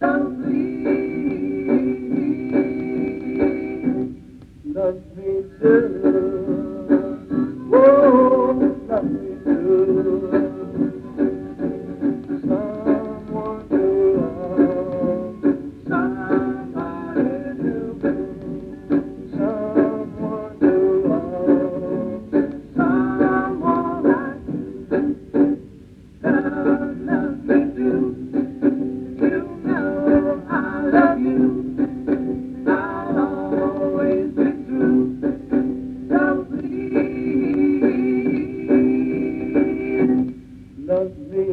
Love me, love me Oh,